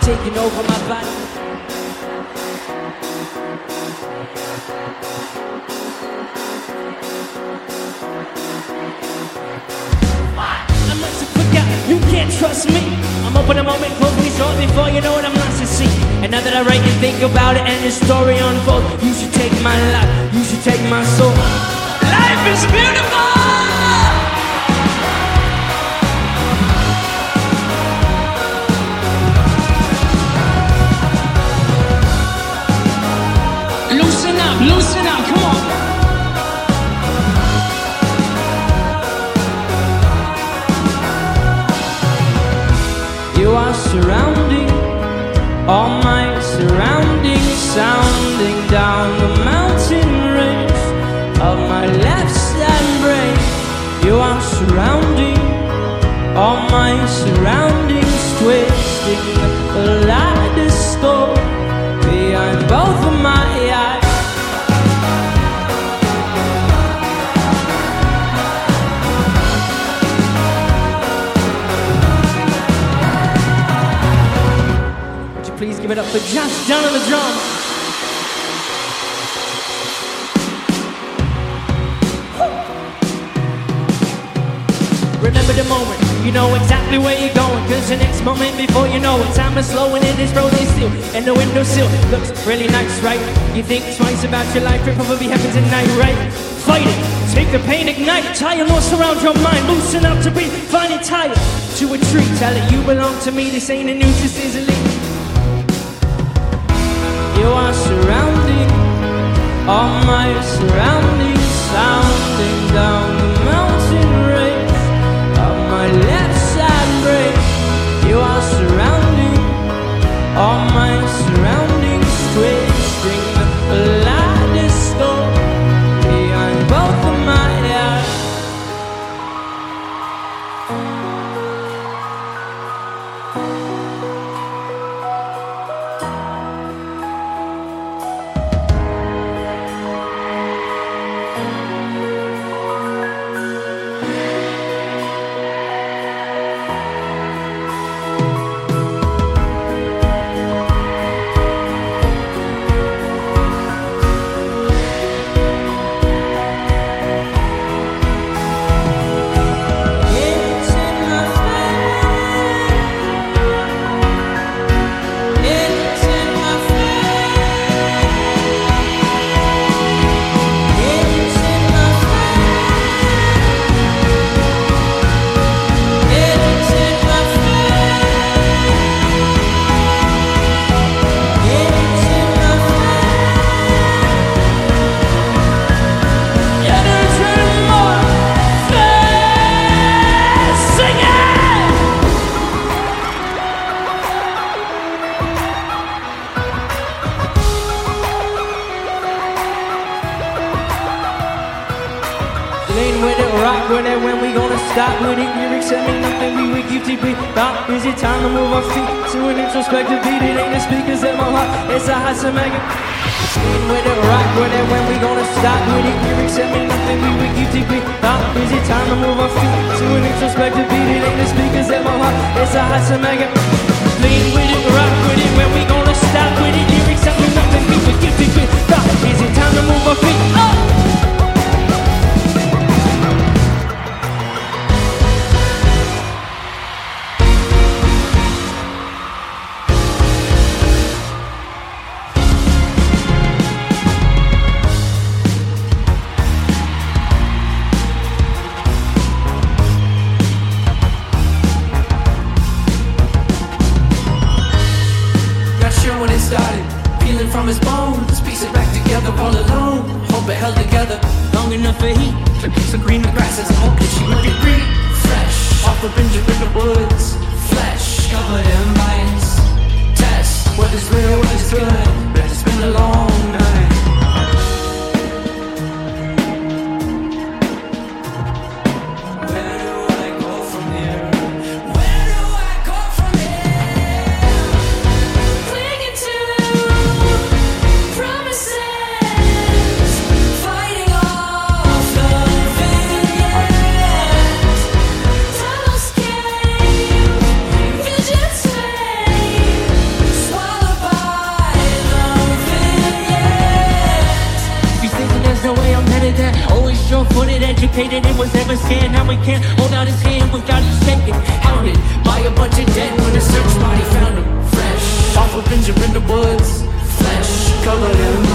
taking over my body. I'm not so quick out, you can't trust me. I'm open a moment, close me short before you know what I'm lost to see. Now that I write and think about it and the story unfolds, you should take my life, you should take my soul. Life is beautiful! Loosen up, loosen up, come on. You are surrounding all my sounding down the mountain range of my left side brain. You are surrounding all my surroundings, twisting the kaleidoscope behind both of my eyes. Would you please give it up for Josh Dun on the drum? Remember the moment, you know exactly where you're going. Cause the next moment before you know it, time is slow and it is frozen still. And the windowsill looks really nice, right? You think twice about your life, it probably happens at night, right? Fight it, take the pain, ignite, tie your loss around your mind, loosen up to find it tired to a tree. Tell it you belong to me, this ain't a news, this is a leak. You are surrounding all my surroundings, with it, when we gonna stop it? Lyrics that mean nothing, we would give deep thought. Is it time to move our feet to an introspective beat? It ain't the speakers in my heart, it's a hot. Lean with it, rock with it, when we gonna stop it? Lyrics that mean nothing, we would give deep thought. Is it time to move our feet to an introspective beat? It ain't the speakers in my heart, it's a hot mega. Some green grasses, hoping she would green. Fresh off of Benjamin the woods, flesh covered in vines. Test what is real, what is good. Added that, always sure-footed, educated, and was never scared. Now we can't hold out his hand without his shaking. Hounded by a bunch of dead when a search party found him. Fresh off a in the woods. Flesh colored and